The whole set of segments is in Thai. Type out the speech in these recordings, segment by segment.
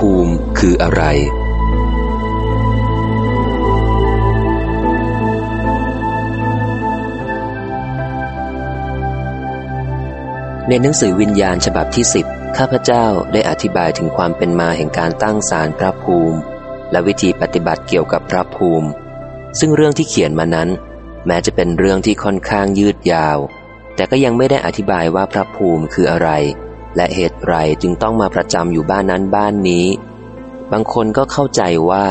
ภูมิคืออะไร ในหนังสือวิญญาณฉบับที่สิบข้าพเจ้าได้อธิบายถึงความเป็นมาแห่งการตั้งศาลพระภูมิ และวิธีปฏิบัติเกี่ยวกับพระภูมิ ซึ่งเรื่องที่เขียนมานั้น แม้จะเป็นเรื่องที่ค่อนข้างยืดยาว แต่ก็ยังไม่ได้อธิบายว่าพระภูมิคืออะไร และเหตุไรจึงต้องมาประจำอยู่บ้านนั้นบ้านนี้ บางคนก็เข้าใจว่า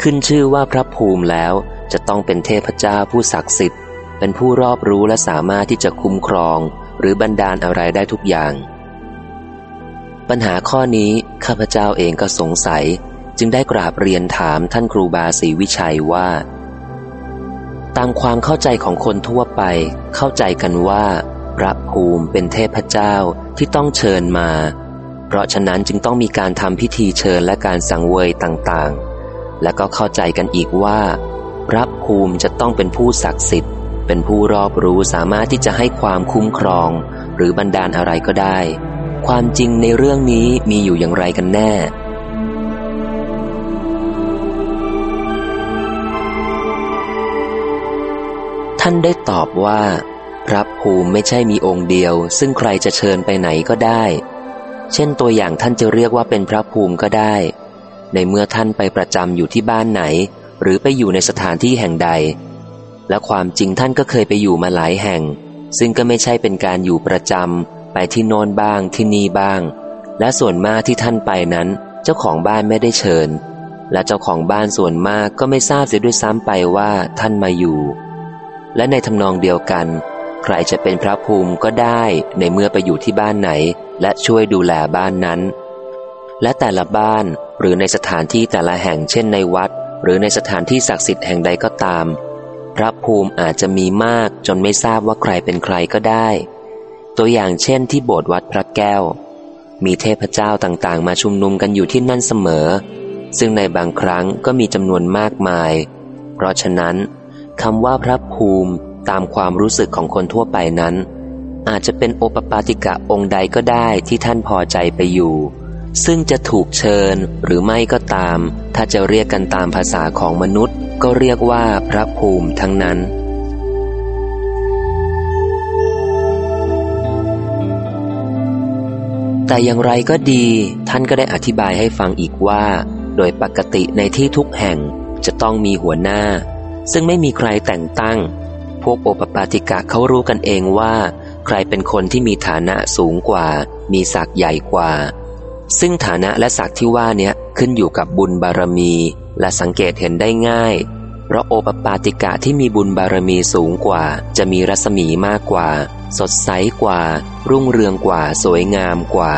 ขึ้นชื่อว่าพระภูมิแล้วจะต้องเป็นเทพเจ้าผู้ศักดิ์สิทธิ์ เป็นผู้รอบรู้และสามารถที่จะคุ้มครอง หรือบันดาลอะไรได้ทุกอย่าง ปัญหาข้อนี้ข้าพเจ้าเองก็สงสัย จึงได้กราบเรียนถามท่านครูบาศรีวิชัยว่า ตามความเข้าใจของคนทั่วไป เข้าใจกันว่า พระภูมิเป็นเทพเจ้าที่ต้องเชิญมา เพราะฉะนั้นจึงต้องมีการทำพิธีเชิญและการสังเวยต่างๆ และก็เข้าใจกันอีกว่า พระภูมิจะต้องเป็นผู้ศักดิ์สิทธิ์ เป็นผู้รอบรู้สามารถที่จะให้ความคุ้มครอง หรือบันดาลอะไรก็ได้ ความจริงในเรื่องนี้มีอยู่อย่างไรกันแน่ท่านได้ตอบว่า พระภูมิไม่ใช่มีองค์เดียว ซึ่งใครจะเชิญไปไหนก็ได้ เช่นตัวอย่างท่านจะเรียกว่าเป็นพระภูมิก็ได้ ในเมื่อท่านไปประจำอยู่ที่บ้านไหน หรือไปอยู่ในสถานที่แห่งใด และความจริงท่านก็เคยไปอยู่มาหลายแห่ง ซึ่งก็ไม่ใช่เป็นการอยู่ประจำไปที่โน้นบ้างที่นี่บ้าง และส่วนมากที่ท่านไปนั้น เจ้าของบ้านไม่ได้เชิญ และเจ้าของบ้านส่วนมากก็ไม่ทราบเสียด้วยซ้ำไปว่าท่านมาอยู่ และในทำนองเดียวกัน ใครจะเป็นพระภูมิก็ได้ในเมื่อไปอยู่ที่บ้านไหน และช่วยดูแลบ้านนั้น และแต่ละบ้านหรือในสถานที่แต่ละแห่งเช่นในวัด หรือในสถานที่ศักดิ์สิทธิ์แห่งใดก็ตาม พระภูมิอาจจะมีมากจนไม่ทราบว่าใครเป็นใครก็ได้ ตัวอย่างเช่นที่โบสถ์วัดพระแก้ว มีเทพเจ้าต่างๆ มาชุมนุมกันอยู่ที่นั่นเสมอ ซึ่งในบางครั้งก็มีจำนวนมากมาย เพราะฉะนั้นคำว่าพระภูมิ ตามความรู้สึกของคนทั่วไปนั้น อาจจะเป็นโอปปาติกะองค์ใดก็ได้ที่ท่านพอใจไปอยู่ ซึ่งจะถูกเชิญหรือไม่ก็ตาม ถ้าจะเรียกกันตามภาษาของมนุษย์ ก็เรียกว่าพระภูมิทั้งนั้นแต่อย่างไรก็ดี ท่านก็ได้อธิบายให้ฟังอีกว่า โดยปกติในที่ทุกแห่งจะต้องมีหัวหน้า ซึ่งไม่มีใครแต่งตั้ง พวกโอปปาติกะเขารู้กันเองว่า ใครเป็นคนที่มีฐานะสูงกว่า มีศักย์ใหญ่กว่า ซึ่งฐานะและศักดิ์ที่ว่านี้ขึ้นอยู่กับบุญบารมี และสังเกตเห็นได้ง่าย เพราะโอปปาติกะที่มีบุญบารมีสูงกว่า จะมีรัศมีมากกว่า สดใสกว่า รุ่งเรืองกว่า สวยงามกว่า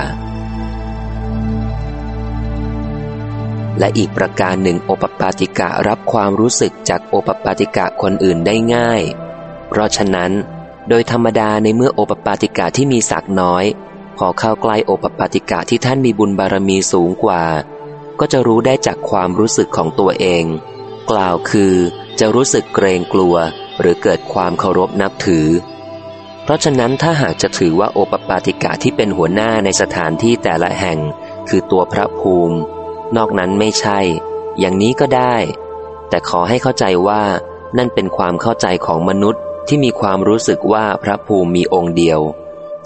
และอีกประการหนึ่งโอปปาติกะรับความรู้สึกจากโอปปาติกะคนอื่นได้ง่าย เพราะฉะนั้น โดยธรรมดาในเมื่อโอปปาติกะที่มีศักน้อย พอเข้าใกล้โอปปาติกะที่ท่านมีบุญบารมีสูงกว่า ก็จะรู้ได้จากความรู้สึกของตัวเอง กล่าวคือจะรู้สึกเกรงกลัวหรือเกิดความเคารพนับถือ เพราะฉะนั้นถ้าหากจะถือว่าโอปปาติกะที่เป็นหัวหน้าในสถานที่แต่ละแห่ง คือตัวพระภูมิ นอกนั้นไม่ใช่ อย่างนี้ก็ได้ แต่ขอให้เข้าใจว่านั่นเป็นความเข้าใจของมนุษย์ ที่มีความรู้สึกว่าพระภูมิมีองค์เดียว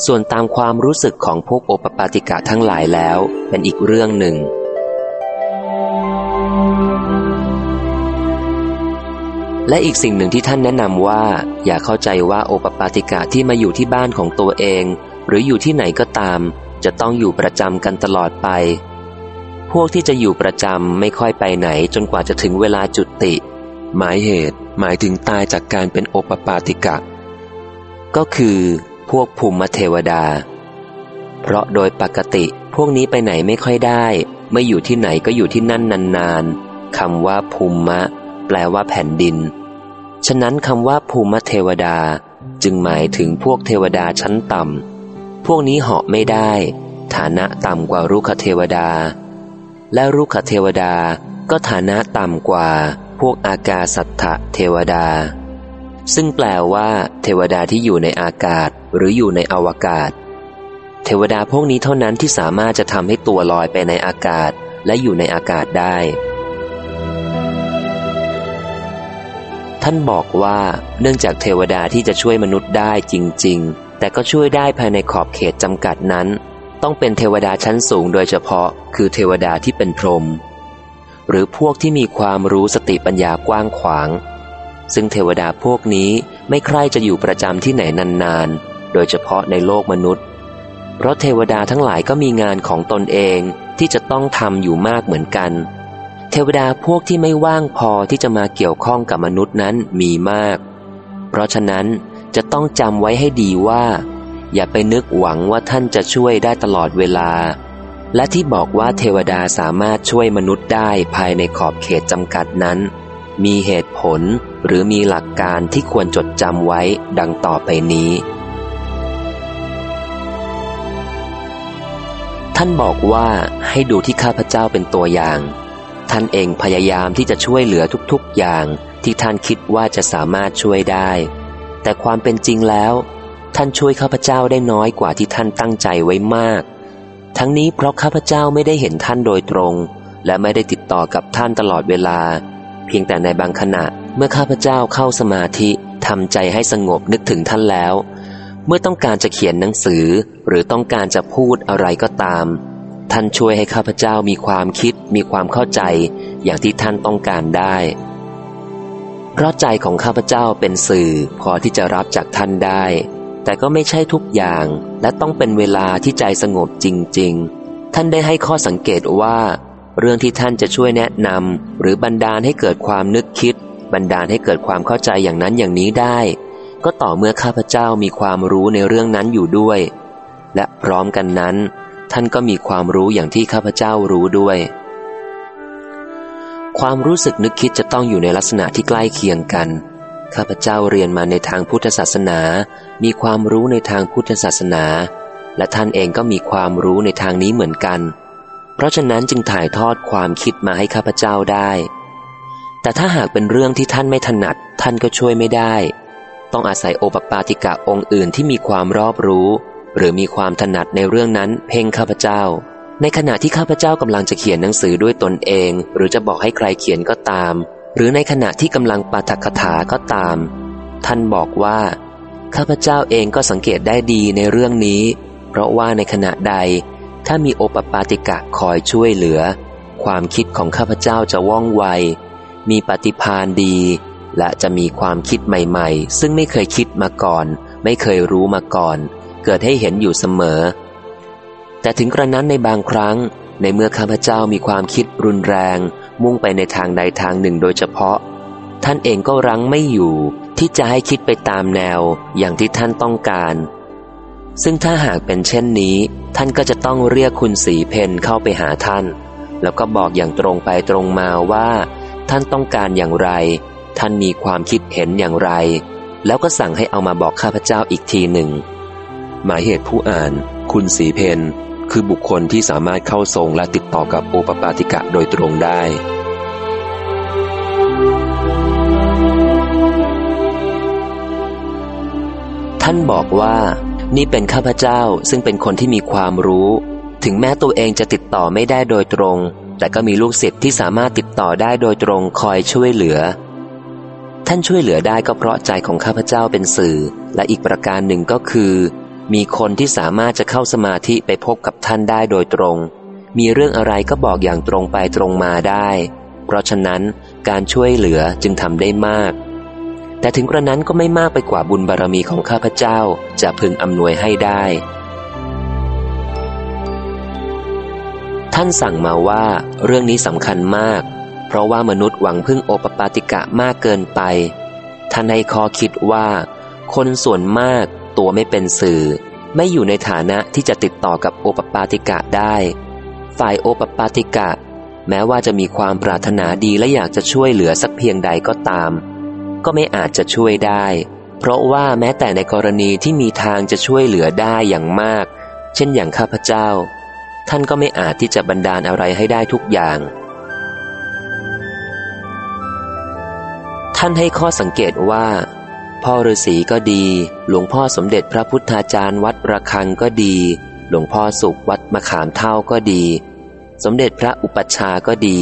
ส่วนตามความรู้สึกของพวกโอปปาติกะทั้งหลายแล้วเป็นอีกเรื่องหนึ่ง และอีกสิ่งหนึ่งที่ท่านแนะนำว่า อย่าเข้าใจว่าโอปปาติกะที่มาอยู่ที่บ้านของตัวเอง หรืออยู่ที่ไหนก็ตาม จะต้องอยู่ประจำกันตลอดไป พวกที่จะอยู่ประจำไม่ค่อยไปไหนจนกว่าจะถึงเวลาจุติ หมายเหตุหมายถึงตายจากการเป็นโอปปาติกะ ก็คือพวกภูมิเทวดา เพราะโดยปกติพวกนี้ไปไหนไม่ค่อยได้ ไม่อยู่ที่ไหนก็อยู่ที่นั่นนานๆคำว่าภูมิมะ แปลว่าแผ่นดิน ฉะนั้นคำว่าภูมิเทวดาจึงหมายถึงพวกเทวดาชั้นต่ำพวกนี้เหาะไม่ได้ ฐานะต่ำกว่ารุขเทวดา และรุขเทวดาก็ฐานะต่ำกว่า พวกอากาสัตถเทวดา ซึ่งแปลว่าเทวดาที่อยู่ในอากาศหรืออยู่ในอวกาศ เทวดาพวกนี้เท่านั้นที่สามารถจะทำให้ตัวลอยไปในอากาศและอยู่ในอากาศได้ ท่านบอกว่าเนื่องจากเทวดาที่จะช่วยมนุษย์ได้จริง ๆ แต่ก็ช่วยได้ภายในขอบเขตจำกัดนั้น ต้องเป็นเทวดาชั้นสูงโดยเฉพาะ คือเทวดาที่เป็นพรหม หรือพวกที่มีความรู้สติปัญญากว้างขวาง ซึ่งเทวดาพวกนี้ไม่ใคร่จะอยู่ประจำที่ไหนนานๆ โดยเฉพาะในโลกมนุษย์ เพราะเทวดาทั้งหลายก็มีงานของตนเองที่จะต้องทำอยู่มากเหมือนกัน เทวดาพวกที่ไม่ว่างพอที่จะมาเกี่ยวข้องกับมนุษย์นั้นมีมาก เพราะฉะนั้นจะต้องจำไว้ให้ดีว่า อย่าไปนึกหวังว่าท่านจะช่วยได้ตลอดเวลา และที่บอกว่าเทวดาสามารถช่วยมนุษย์ได้ภายในขอบเขตจำกัดนั้น มีเหตุผลหรือมีหลักการที่ควรจดจำไว้ดังต่อไปนี้ ท่านบอกว่าให้ดูที่ข้าพเจ้าเป็นตัวอย่าง ท่านเองพยายามที่จะช่วยเหลือทุกๆอย่างที่ท่านคิดว่าจะสามารถช่วยได้ แต่ความเป็นจริงแล้ว ท่านช่วยข้าพเจ้าได้น้อยกว่าที่ท่านตั้งใจไว้มาก ทั้งนี้เพราะข้าพเจ้าไม่ได้เห็นท่านโดยตรง และไม่ได้ติดต่อกับท่านตลอดเวลา เพียงแต่ในบางขณะเมื่อข้าพเจ้าเข้าสมาธิทำใจให้สงบนึกถึงท่านแล้ว เมื่อต้องการจะเขียนหนังสือ หรือต้องการจะพูดอะไรก็ตาม ท่านช่วยให้ข้าพเจ้ามีความคิด มีความเข้าใจ อย่างที่ท่านต้องการได้ เพราะใจของข้าพเจ้าเป็นสื่อพอที่จะรับจากท่านได้ แต่ก็ไม่ใช่ทุกอย่าง และต้องเป็นเวลาที่ใจสงบจริง ๆ ท่านได้ให้ข้อสังเกตว่า เรื่องที่ท่านจะช่วยแนะนำหรือบันดาลให้เกิดความนึกคิด บันดาลให้เกิดความเข้าใจอย่างนั้นอย่างนี้ได้ ก็ต่อเมื่อข้าพเจ้ามีความรู้ในเรื่องนั้นอยู่ด้วย และพร้อมกันนั้น ท่านก็มีความรู้อย่างที่ข้าพเจ้ารู้ด้วย ความรู้สึกนึกคิดจะต้องอยู่ในลักษณะที่ใกล้เคียงกัน ข้าพเจ้าเรียนมาในทางพุทธศาสนา มีความรู้ในทางพุทธศาสนา และท่านเองก็มีความรู้ในทางนี้เหมือนกัน เพราะฉะนั้นจึงถ่ายทอดความคิดมาให้ข้าพเจ้าได้ แต่ถ้าหากเป็นเรื่องที่ท่านไม่ถนัด ท่านก็ช่วยไม่ได้ ต้องอาศัยโอปปาติกะองค์อื่นที่มีความรอบรู้ หรือมีความถนัดในเรื่องนั้น เพ่งข้าพเจ้า ในขณะที่ข้าพเจ้ากำลังจะเขียนหนังสือด้วยตนเอง หรือจะบอกให้ใครเขียนก็ตาม หรือในขณะที่กำลังปาฐกถาก็ตาม ท่านบอกว่า ข้าพเจ้าเองก็สังเกตได้ดีในเรื่องนี้ เพราะว่าในขณะใด ถ้ามีโอปปาติกะคอยช่วยเหลือ ความคิดของข้าพเจ้าจะว่องไว มีปฏิพานดี และจะมีความคิดใหม่ๆ ซึ่งไม่เคยคิดมาก่อน ไม่เคยรู้มาก่อน เกิดให้เห็นอยู่เสมอ แต่ถึงกระนั้นในบางครั้ง ในเมื่อข้าพเจ้ามีความคิดรุนแรง มุ่งไปในทางใดทางหนึ่งโดยเฉพาะ ท่านเองก็รั้งไม่อยู่ ที่จะให้คิดไปตามแนวอย่างที่ท่านต้องการ ซึ่งถ้าหากเป็นเช่นนี้ ท่านก็จะต้องเรียกคุณสีเพนเข้าไปหาท่าน แล้วก็บอกอย่างตรงไปตรงมาว่า ท่านต้องการอย่างไร ท่านมีความคิดเห็นอย่างไร แล้วก็สั่งให้เอามาบอกข้าพเจ้าอีกทีหนึ่ง หมายเหตุผู้อ่าน คุณสีเพน คือบุคคลที่สามารถเข้าทรงและติดต่อกับโอปปาติกะโดยตรงได้ ท่านบอกว่านี่เป็นข้าพเจ้าซึ่งเป็นคนที่มีความรู้ ถึงแม้ตัวเองจะติดต่อไม่ได้โดยตรง แต่ก็มีลูกศิษย์ที่สามารถติดต่อได้โดยตรงคอยช่วยเหลือ ท่านช่วยเหลือได้ก็เพราะใจของข้าพเจ้าเป็นสื่อ และอีกประการหนึ่งก็คือ มีคนที่สามารถจะเข้าสมาธิไปพบกับท่านได้โดยตรง มีเรื่องอะไรก็บอกอย่างตรงไปตรงมาได้ เพราะฉะนั้นการช่วยเหลือจึงทำได้มาก แต่ถึงกระนั้นก็ไม่มากไปกว่าบุญบารรมีของข้าพเจ้าจะพึงอำนวยให้ได้ ท่านสั่งมาว่าเรื่องนี้สำคัญมาก เพราะว่ามนุษย์หวังพึ่งโอปปาติกะมากเกินไป ท่านให้ข้อคิดว่า คนส่วนมาก ตัวไม่เป็นสื่อ ไม่อยู่ในฐานะที่จะติดต่อกับโอปปาติกะได้ ฝ่ายโอปปาติกะ แม้ว่าจะมีความปรารถนาดีและอยากจะช่วยเหลือสักเพียงใดก็ตาม ก็ไม่อาจจะช่วยได้ เพราะว่าแม้แต่ในกรณีที่มีทางจะช่วยเหลือได้อย่างมาก เช่นอย่างข้าพเจ้า ท่านก็ไม่อาจที่จะบันดาลอะไรให้ได้ทุกอย่างท่านให้ข้อสังเกตว่า พ่อฤาษีก็ดี หลวงพ่อสมเด็จพระพุทธาจารย์วัดระฆังก็ดี หลวงพ่อสุขวัดมะขามเท่าก็ดี สมเด็จพระอุปัชฌาย์ก็ดี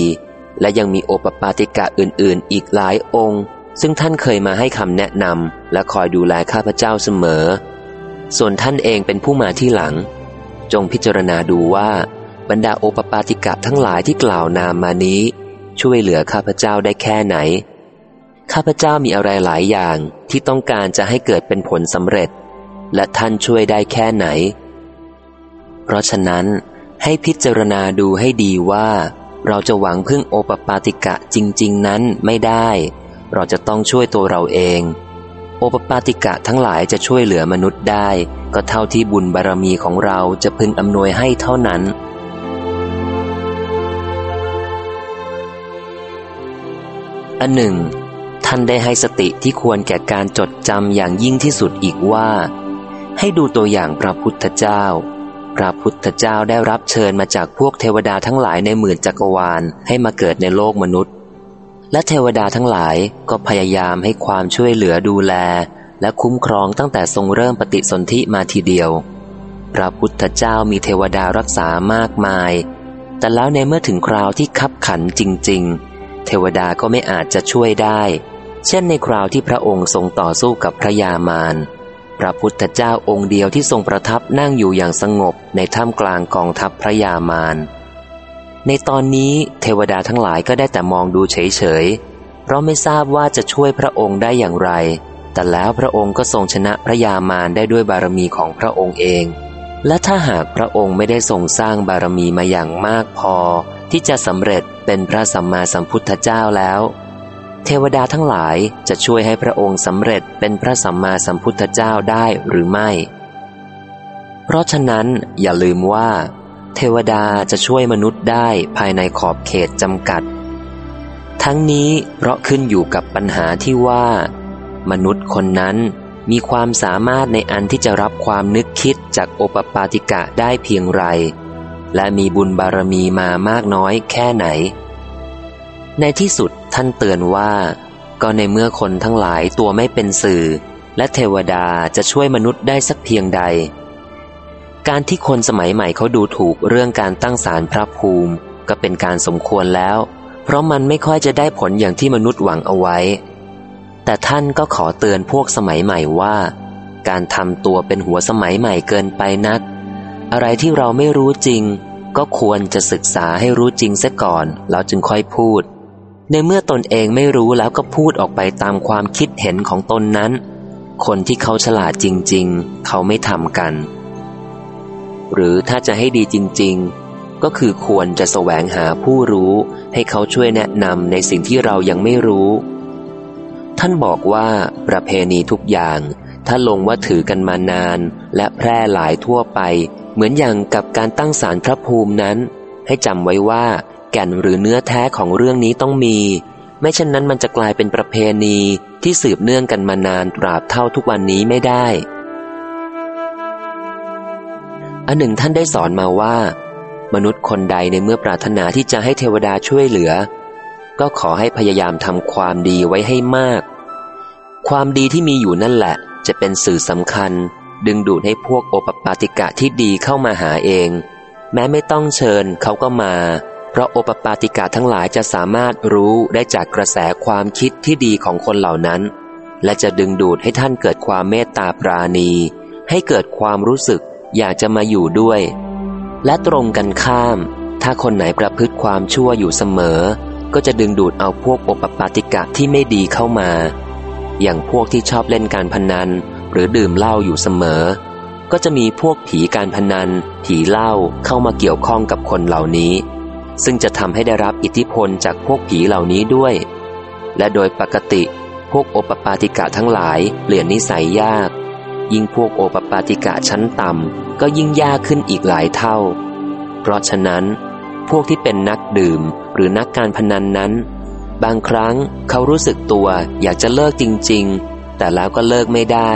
และยังมีโอปปาติกะอื่นๆ อีกหลายองค์ ซึ่งท่านเคยมาให้คำแนะนำและคอยดูแลข้าพเจ้าเสมอ ส่วนท่านเองเป็นผู้มาที่หลัง จงพิจารณาดูว่า บรรดาโอปปาติกะทั้งหลายที่กล่าวนามมานี้ ช่วยเหลือข้าพเจ้าได้แค่ไหน ข้าพเจ้ามีอะไรหลายอย่างที่ต้องการจะให้เกิดเป็นผลสำเร็จ และท่านช่วยได้แค่ไหน เพราะฉะนั้นให้พิจารณาดูให้ดีว่า เราจะหวังพึ่งโอปปาติกะจริง ๆ นั้นไม่ได้ เราจะต้องช่วยตัวเราเอง โอปปาติกะทั้งหลายจะช่วยเหลือมนุษย์ได้ ก็เท่าที่บุญบารรมีของเราจะพึงอำนวยให้เท่านั้นอันหนึ่ง ท่านได้ให้สติที่ควรแก่การจดจำอย่างยิ่งที่สุดอีกว่า ให้ดูตัวอย่างพระพุทธเจ้า พระพุทธเจ้าได้รับเชิญมาจากพวกเทวดาทั้งหลายในหมื่นจักรวาลให้มาเกิดในโลกมนุษย์ และเทวดาทั้งหลายก็พยายามให้ความช่วยเหลือดูแล และคุ้มครองตั้งแต่ทรงเริ่มปฏิสนธิมาทีเดียว พระพุทธเจ้ามีเทวดารักษามากมาย แต่แล้วในเมื่อถึงคราวที่คับขันจริง ๆ เทวดาก็ไม่อาจจะช่วยได้ เช่นในคราวที่พระองค์ทรงต่อสู้กับพระยามารพระพุทธเจ้าองค์เดียวที่ทรงประทับนั่งอยู่อย่างสงบในท่ามกลางกองทัพพระยามารในตอนนี้เทวดาทั้งหลายก็ได้แต่มองดูเฉยๆ เพราะไม่ทราบว่าจะช่วยพระองค์ได้อย่างไร แต่แล้วพระองค์ก็ทรงชนะพระยามารได้ด้วยบารมีของพระองค์เอง และถ้าหากพระองค์ไม่ได้ทรงสร้างบารมีมาอย่างมากพอ ที่จะสำเร็จเป็นพระสัมมาสัมพุทธเจ้าแล้ว เทวดาทั้งหลายจะช่วยให้พระองค์สำเร็จเป็นพระสัมมาสัมพุทธเจ้าได้หรือไม่ เพราะฉะนั้นอย่าลืมว่า เทวดาจะช่วยมนุษย์ได้ภายในขอบเขตจำกัด ทั้งนี้เพราะขึ้นอยู่กับปัญหาที่ว่า มนุษย์คนนั้นมีความสามารถในอันที่จะรับความนึกคิดจากโอปปาติกะได้เพียงไร และมีบุญบารมีมามากน้อยแค่ไหน ในที่สุดท่านเตือนว่า ก็ในเมื่อคนทั้งหลายตัวไม่เป็นสื่อ และเทวดาจะช่วยมนุษย์ได้สักเพียงใด การที่คนสมัยใหม่เขาดูถูกเรื่องการตั้งศาลพระภูมิ ก็เป็นการสมควรแล้ว เพราะมันไม่ค่อยจะได้ผลอย่างที่มนุษย์หวังเอาไว้ แต่ท่านก็ขอเตือนพวกสมัยใหม่ว่า การทำตัวเป็นหัวสมัยใหม่เกินไปนัก อะไรที่เราไม่รู้จริง ก็ควรจะศึกษาให้รู้จริงซะก่อนแล้วจึงค่อยพูด ในเมื่อตนเองไม่รู้แล้วก็พูดออกไปตามความคิดเห็นของตนนั้น คนที่เขาฉลาดจริง ๆ เขาไม่ทำกัน หรือถ้าจะให้ดีจริง ๆ ก็คือควรจะแสวงหาผู้รู้ ให้เขาช่วยแนะนำในสิ่งที่เรายังไม่รู้ ท่านบอกว่าประเพณีทุกอย่าง ถ้าลงว่าถือกันมานาน และแพร่หลายทั่วไป เหมือนอย่างกับการตั้งศาลพระภูมินั้น ให้จำไว้ว่า แก่นหรือเนื้อแท้ของเรื่องนี้ต้องมี ไม่เช่นนั้นมันจะกลายเป็นประเพณีที่สืบเนื่องกันมานานตราบเท่าทุกวันนี้ไม่ได้ อันหนึ่งท่านได้สอนมาว่า มนุษย์คนใดในเมื่อปรารถนาที่จะให้เทวดาช่วยเหลือ ก็ขอให้พยายามทำความดีไว้ให้มาก ความดีที่มีอยู่นั่นแหละ จะเป็นสื่อสำคัญ ดึงดูดให้พวกโอปปาติกะที่ดีเข้ามาหาเอง แม้ไม่ต้องเชิญเขาก็มา เพราะโอปปาติกะทั้งหลายจะสามารถรู้ได้จากกระแสความคิดที่ดีของคนเหล่านั้น และจะดึงดูดให้ท่านเกิดความเมตตาปราณี ให้เกิดความรู้สึกอยากจะมาอยู่ด้วย และตรงกันข้าม ถ้าคนไหนประพฤติความชั่วอยู่เสมอ ก็จะดึงดูดเอาพวกโอปปาติกะที่ไม่ดีเข้ามา อย่างพวกที่ชอบเล่นการพนัน หรือดื่มเหล้าอยู่เสมอ ก็จะมีพวกผีการพนัน ผีเหล้าเข้ามาเกี่ยวข้องกับคนเหล่านี้ ซึ่งจะทำให้ได้รับอิทธิพลจากพวกผีเหล่านี้ด้วย และโดยปกติ พวกโอปปาติกะทั้งหลายเปลี่ยนนิสัยยาก ยิ่งพวกโอปปาติกะชั้นต่ำก็ยิ่งยากขึ้นอีกหลายเท่า เพราะฉะนั้น พวกที่เป็นนักดื่มหรือนักการพนันนั้น บางครั้งเขารู้สึกตัวอยากจะเลิกจริง ๆ แต่แล้วก็เลิกไม่ได้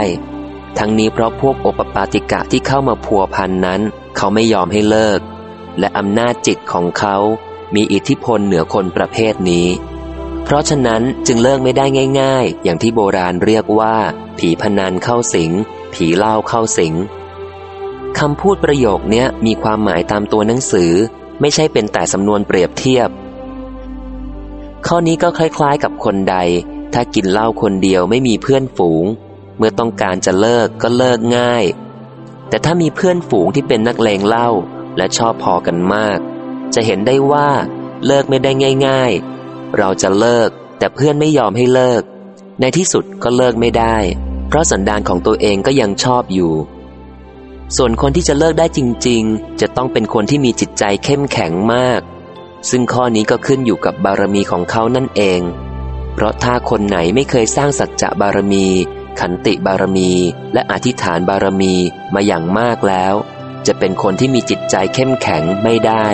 ทั้งนี้เพราะพวกโอปปาติกะที่เข้ามาพัวพันนั้น เขาไม่ยอมให้เลิก และอำนาจจิตของเขามีอิทธิพลเหนือคนประเภทนี้ เพราะฉะนั้นจึงเลิกไม่ได้ง่าย ๆ อย่างที่โบราณเรียกว่า ผีพนันเข้าสิง ผีเหล้าเข้าสิงคำพูดประโยคนี้มีความหมายตามตัวหนังสือ ไม่ใช่เป็นแต่สำนวนเปรียบเทียบ ข้อนี้ก็คล้าย ๆ กับคนใด ถ้ากินเหล้าคนเดียวไม่มีเพื่อนฝูง เมื่อต้องการจะเลิกก็เลิกง่าย แต่ถ้ามีเพื่อนฝูงที่เป็นนักเลงเหล้า และชอบพอกันมาก จะเห็นได้ว่าเลิกไม่ได้ง่าย ๆ เราจะเลิกแต่เพื่อนไม่ยอมให้เลิก ในที่สุดก็เลิกไม่ได้ เพราะสันดานของตัวเองก็ยังชอบอยู่ ส่วนคนที่จะเลิกได้จริง ๆ จะต้องเป็นคนที่มีจิตใจเข้มแข็งมาก ซึ่งข้อนี้ก็ขึ้นอยู่กับบารมีของเขานั่นเอง เพราะถ้าคนไหนไม่เคยสร้างสัจจะบารมี ขันติบารมี และอธิษฐานบารมีมาอย่างมากแล้ว จะเป็นคนที่มีจิตใจเข้มแข็งไม่ได้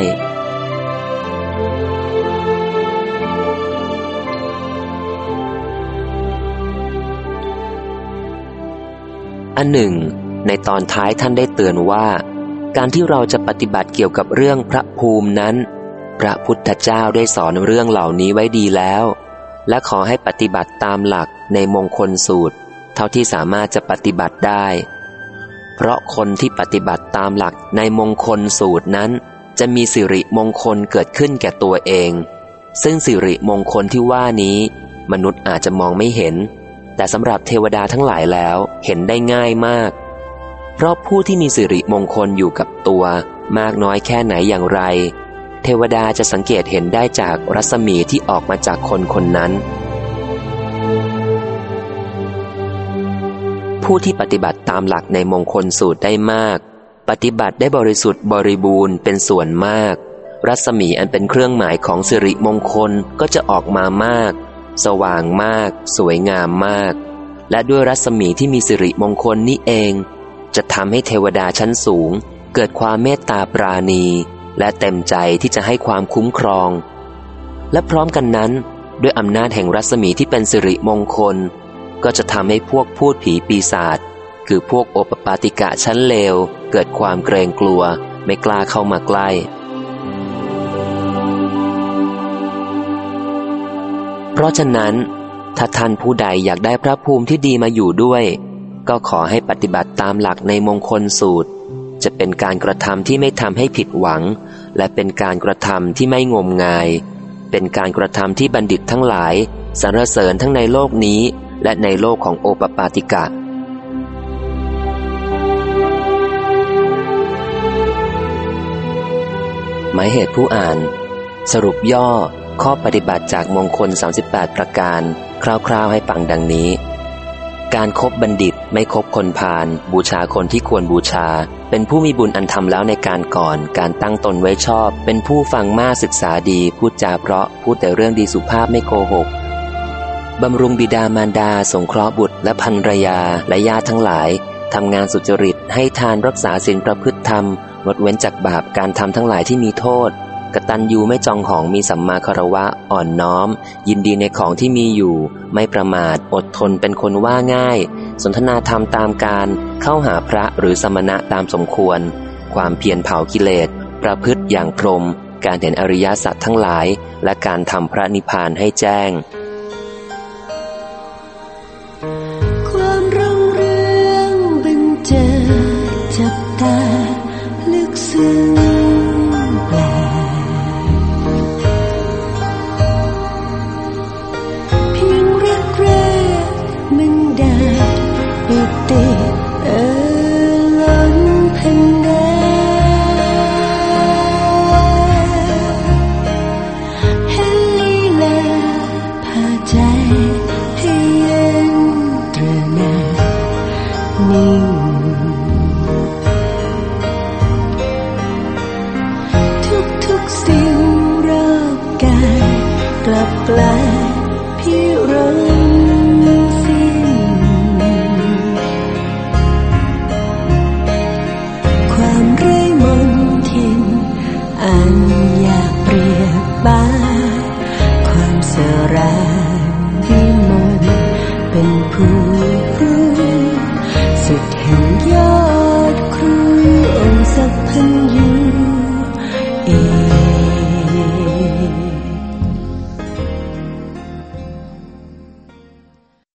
อันหนึ่ง ในตอนท้ายท่านได้เตือนว่า การที่เราจะปฏิบัติเกี่ยวกับเรื่องพระภูมินั้น พระพุทธเจ้าได้สอนเรื่องเหล่านี้ไว้ดีแล้ว และขอให้ปฏิบัติตามหลักในมงคลสูตร เท่าที่สามารถจะปฏิบัติได้ เพราะคนที่ปฏิบัติตามหลักในมงคลสูตรนั้น จะมีสิริมงคลเกิดขึ้นแก่ตัวเอง ซึ่งสิริมงคลที่ว่านี้ มนุษย์อาจจะมองไม่เห็น แต่สำหรับเทวดาทั้งหลายแล้วเห็นได้ง่ายมาก เพราะผู้ที่มีสิริมงคลอยู่กับตัว มากน้อยแค่ไหนอย่างไร เทวดาจะสังเกตเห็นได้จากรัศมีที่ออกมาจากคนคนนั้น ผู้ที่ปฏิบัติตามหลักในมงคลสูตรได้มาก ปฏิบัติได้บริสุทธิ์บริบูรณ์เป็นส่วนมาก รัศมีอันเป็นเครื่องหมายของสิริมงคลก็จะออกมามาก สว่างมาก สวยงามมาก และด้วยรัศมีที่มีสิริมงคลนี้เอง จะทำให้เทวดาชั้นสูง เกิดความเมตตาปราณี และเต็มใจที่จะให้ความคุ้มครอง และพร้อมกันนั้น ด้วยอำนาจแห่งรัศมีที่เป็นสิริมงคล ก็จะทำให้พวกพูดผีปีศาจคือพวกโอปปาติกะชั้นเลว เกิดความเกรงกลัว ไม่กล้าเข้ามาใกล้ เพราะฉะนั้น ถ้าท่านผู้ใดอยากได้พระภูมิที่ดีมาอยู่ด้วย ก็ขอให้ปฏิบัติตามหลักในมงคลสูตร จะเป็นการกระทำที่ไม่ทำให้ผิดหวัง และเป็นการกระทำที่ไม่งมงาย เป็นการกระทำที่บัณฑิตทั้งหลายสรรเสริญทั้งในโลกนี้ และในโลกของโอปปาติกะ หมายเหตุผู้อ่าน สรุปย่อข้อปฏิบัติจากมงคล 38 ประการ คร่าวๆให้ฟังดังนี้ การครบบัณฑิตไม่คบคนพาลบูชาคนที่ควรบูชา เป็นผู้มีบุญอันทำแล้วในการก่อน การตั้งตนไว้ชอบ เป็นผู้ฟังมากศึกษาดี พูดจาเพราะ พูดแต่เรื่องดีสุภาพไม่โกหก บำรุงบิดามารดา สงเคราะห์บุตรและภรรยาและญาติทั้งหลายทำงานสุจริตให้ทานรักษาศีลประพฤติธรรมงดเว้นจากบาปการทำทั้งหลายที่มีโทษ กตัญญูไม่จองของมีสัมมาคารวะอ่อนน้อม ยินดีในของที่มีอยู่ ไม่ประมาทอดทนเป็นคนว่าง่าย สนทนาธรรมตามการเข้าหาพระหรือสมณะตามสมควร ความเพียรเผากิเลส ประพฤติอย่างพรหมการเห็นอริยสัจทั้งหลาย และการทำพระนิพพานให้แจ้ง ความรุ่งเรืองบันเจิดจับตาลึกซึ้ง เ